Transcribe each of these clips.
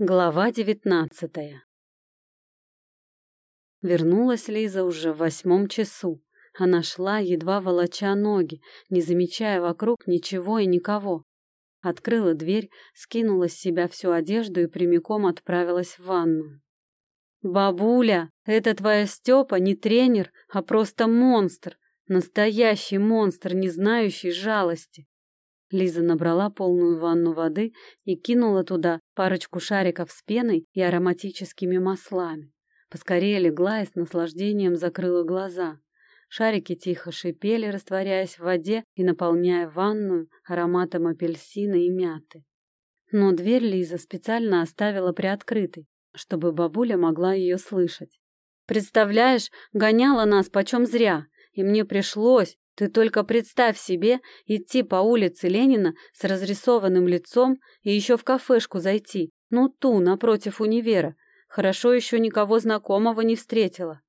Глава девятнадцатая Вернулась Лиза уже в восьмом часу. Она шла, едва волоча ноги, не замечая вокруг ничего и никого. Открыла дверь, скинула с себя всю одежду и прямиком отправилась в ванну. «Бабуля, это твоя Степа не тренер, а просто монстр. Настоящий монстр, не знающий жалости. Лиза набрала полную ванну воды и кинула туда парочку шариков с пеной и ароматическими маслами. Поскорее легла и с наслаждением закрыла глаза. Шарики тихо шипели, растворяясь в воде и наполняя ванную ароматом апельсина и мяты. Но дверь Лиза специально оставила приоткрытой, чтобы бабуля могла ее слышать. «Представляешь, гоняла нас почем зря, и мне пришлось, ты только представь себе идти по улице Ленина с разрисованным лицом и еще в кафешку зайти, ну ту, напротив универа. Хорошо еще никого знакомого не встретила.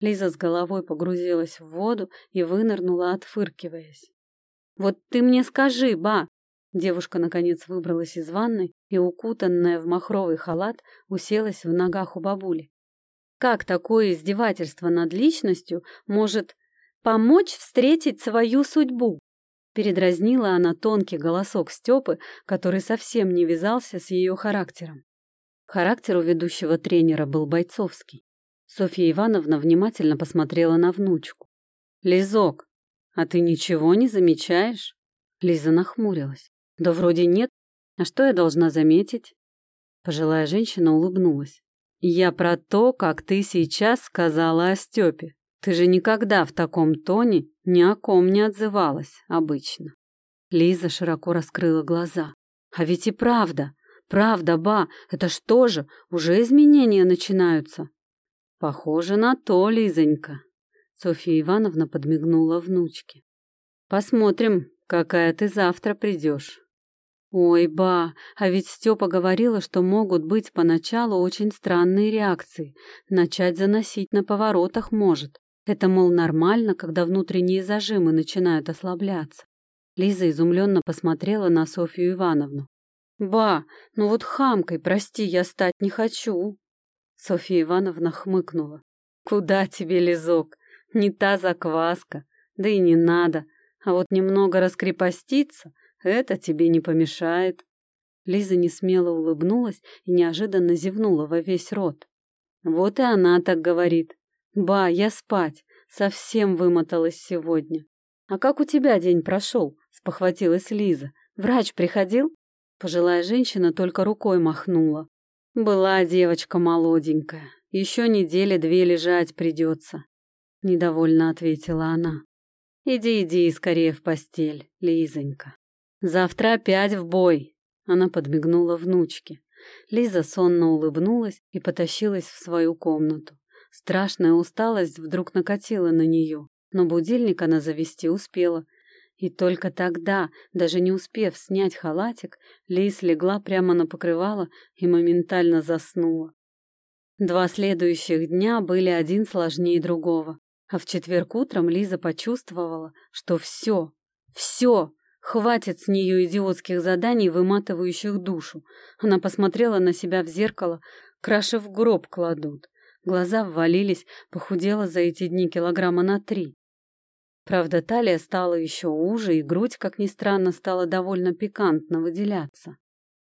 Лиза с головой погрузилась в воду и вынырнула, отфыркиваясь. «Вот ты мне скажи, ба!» Девушка, наконец, выбралась из ванной и, укутанная в махровый халат, уселась в ногах у бабули. «Как такое издевательство над личностью может помочь встретить свою судьбу. Передразнила она тонкий голосок Степы, который совсем не вязался с ее характером. Характер у ведущего тренера был бойцовский. Софья Ивановна внимательно посмотрела на внучку. «Лизок, а ты ничего не замечаешь?» Лиза нахмурилась. «Да вроде нет. А что я должна заметить?» Пожилая женщина улыбнулась. «Я про то, как ты сейчас сказала о Степе. Ты же никогда в таком тоне ни о ком не отзывалась обычно. Лиза широко раскрыла глаза. А ведь и правда, правда, ба, это что же, уже изменения начинаются? Похоже на то, Лизонька. Софья Ивановна подмигнула внучке. Посмотрим, какая ты завтра придешь. Ой, ба, а ведь Степа говорила, что могут быть поначалу очень странные реакции. Начать заносить на поворотах может. Это, мол, нормально, когда внутренние зажимы начинают ослабляться. Лиза изумленно посмотрела на Софью Ивановну. «Ба, ну вот хамкой, прости, я стать не хочу!» Софья Ивановна хмыкнула. «Куда тебе, Лизок? Не та закваска, да и не надо. А вот немного раскрепоститься — это тебе не помешает». Лиза несмело улыбнулась и неожиданно зевнула во весь рот. «Вот и она так говорит. «Ба, я спать. Совсем вымоталась сегодня». «А как у тебя день прошел?» — спохватилась Лиза. «Врач приходил?» Пожилая женщина только рукой махнула. «Была девочка молоденькая. Еще недели две лежать придется», — недовольно ответила она. «Иди, иди скорее в постель, Лизонька. Завтра опять в бой!» Она подмигнула внучке. Лиза сонно улыбнулась и потащилась в свою комнату. Страшная усталость вдруг накатила на нее, но будильник она завести успела. И только тогда, даже не успев снять халатик, Лис легла прямо на покрывало и моментально заснула. Два следующих дня были один сложнее другого, а в четверг утром Лиза почувствовала, что все, все, хватит с нее идиотских заданий, выматывающих душу. Она посмотрела на себя в зеркало, краши в гроб кладут. Глаза ввалились, похудела за эти дни килограмма на три. Правда, талия стала еще уже, и грудь, как ни странно, стала довольно пикантно выделяться.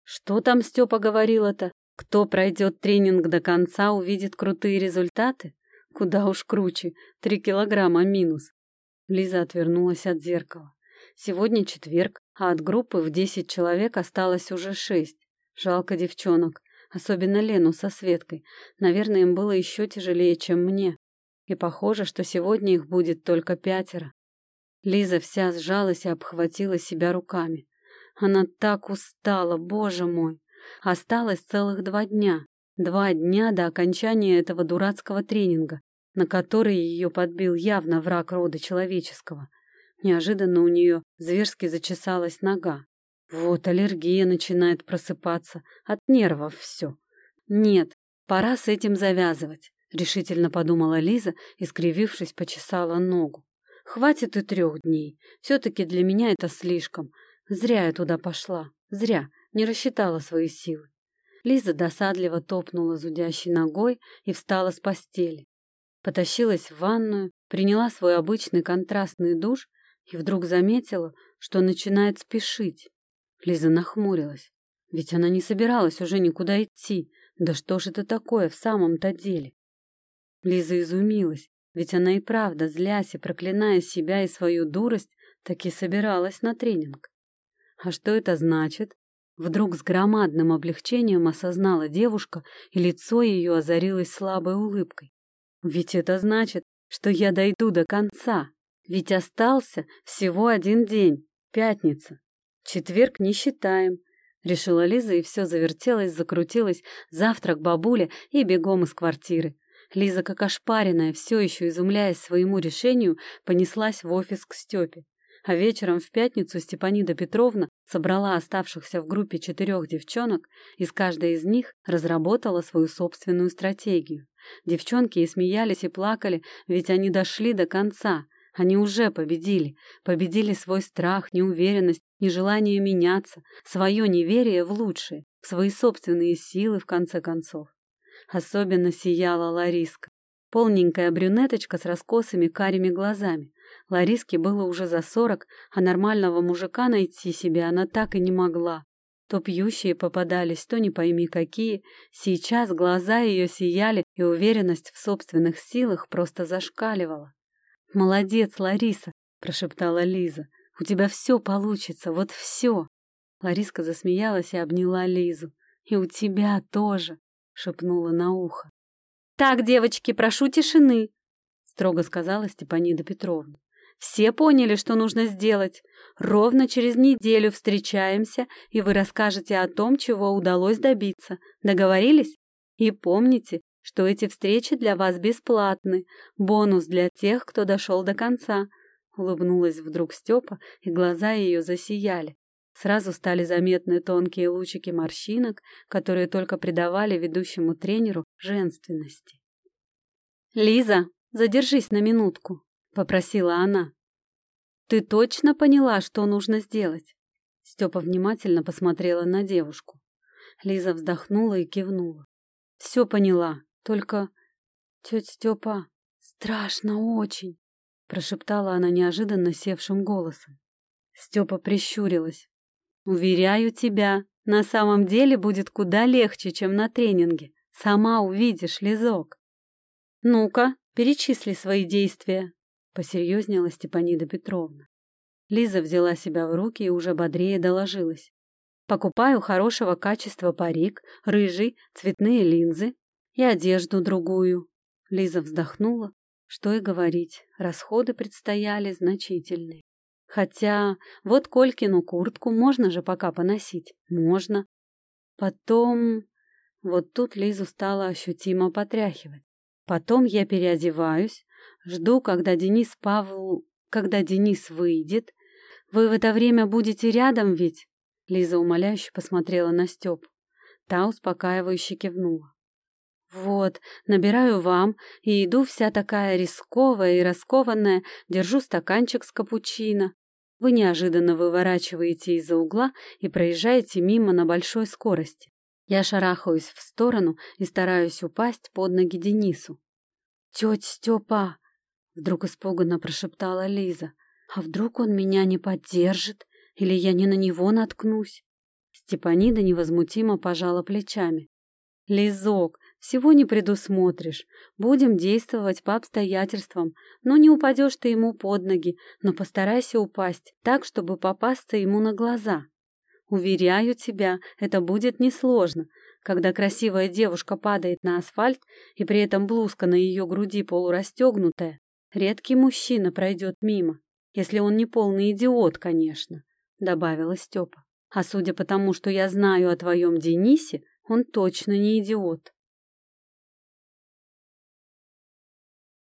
Что там Степа говорил-то? Кто пройдет тренинг до конца, увидит крутые результаты? Куда уж круче, три килограмма минус. Лиза отвернулась от зеркала. Сегодня четверг, а от группы в десять человек осталось уже шесть. Жалко девчонок особенно Лену со Светкой. Наверное, им было еще тяжелее, чем мне. И похоже, что сегодня их будет только пятеро. Лиза вся сжалась и обхватила себя руками. Она так устала, боже мой. Осталось целых два дня. Два дня до окончания этого дурацкого тренинга, на который ее подбил явно враг рода человеческого. Неожиданно у нее зверски зачесалась нога. Вот аллергия начинает просыпаться, от нервов все. Нет, пора с этим завязывать, решительно подумала Лиза и, скривившись, почесала ногу. Хватит и трех дней. Все-таки для меня это слишком. Зря я туда пошла. Зря. Не рассчитала свои силы. Лиза досадливо топнула зудящей ногой и встала с постели. Потащилась в ванную, приняла свой обычный контрастный душ и вдруг заметила, что начинает спешить. Лиза нахмурилась, ведь она не собиралась уже никуда идти. Да что ж это такое в самом-то деле? Лиза изумилась, ведь она и правда, злясь и проклиная себя и свою дурость, таки собиралась на тренинг. А что это значит? Вдруг с громадным облегчением осознала девушка, и лицо ее озарилось слабой улыбкой. Ведь это значит, что я дойду до конца. Ведь остался всего один день, пятница. Четверг не считаем. Решила Лиза, и все завертелось, закрутилось, завтрак бабуля и бегом из квартиры. Лиза, как ошпаренная, все еще изумляясь своему решению, понеслась в офис к Степе. А вечером в пятницу Степанида Петровна собрала оставшихся в группе четырех девчонок, и с каждой из них разработала свою собственную стратегию. Девчонки и смеялись, и плакали, ведь они дошли до конца. Они уже победили. Победили свой страх, неуверенность, нежелание меняться, свое неверие в лучшее, в свои собственные силы, в конце концов. Особенно сияла Лариска. Полненькая брюнеточка с раскосыми карими глазами. Лариске было уже за сорок, а нормального мужика найти себе она так и не могла. То пьющие попадались, то не пойми какие. Сейчас глаза ее сияли, и уверенность в собственных силах просто зашкаливала. «Молодец, Лариса!» — прошептала Лиза. «У тебя все получится, вот все!» Лариска засмеялась и обняла Лизу. «И у тебя тоже!» — шепнула на ухо. «Так, девочки, прошу тишины!» — строго сказала Степанида Петровна. Все поняли, что нужно сделать. Ровно через неделю встречаемся, и вы расскажете о том, чего удалось добиться. Договорились? И помните, что эти встречи для вас бесплатны. Бонус для тех, кто дошел до конца. Улыбнулась вдруг Степа, и глаза ее засияли. Сразу стали заметны тонкие лучики морщинок, которые только придавали ведущему тренеру женственности. «Лиза, задержись на минутку», попросила она. Ты точно поняла, что нужно сделать? Степа внимательно посмотрела на девушку. Лиза вздохнула и кивнула. Все поняла, только... Тетя Степа, страшно очень, прошептала она неожиданно севшим голосом. Степа прищурилась. Уверяю тебя, на самом деле будет куда легче, чем на тренинге. Сама увидишь, Лизок. Ну-ка, перечисли свои действия, посерьезнела Степанида Петровна. Лиза взяла себя в руки и уже бодрее доложилась. Покупаю хорошего качества парик, рыжий, цветные линзы и одежду другую. Лиза вздохнула. Что и говорить, расходы предстояли значительные. Хотя вот Колькину куртку можно же пока поносить. Можно. Потом... Вот тут Лизу стало ощутимо потряхивать. Потом я переодеваюсь, Жду, когда Денис Павл... Когда Денис выйдет. Вы в это время будете рядом ведь? Лиза умоляюще посмотрела на Степ. Та успокаивающе кивнула. Вот, набираю вам и иду вся такая рисковая и раскованная, держу стаканчик с капучино. Вы неожиданно выворачиваете из-за угла и проезжаете мимо на большой скорости. Я шарахаюсь в сторону и стараюсь упасть под ноги Денису. «Тетя Степа!» Вдруг испуганно прошептала Лиза. А вдруг он меня не поддержит? Или я не на него наткнусь? Степанида невозмутимо пожала плечами. Лизок, всего не предусмотришь. Будем действовать по обстоятельствам. Но не упадешь ты ему под ноги, но постарайся упасть так, чтобы попасться ему на глаза. Уверяю тебя, это будет несложно. Когда красивая девушка падает на асфальт, и при этом блузка на ее груди полурастегнутая, Редкий мужчина пройдет мимо, если он не полный идиот, конечно, добавила Степа. А судя по тому, что я знаю о твоем Денисе, он точно не идиот.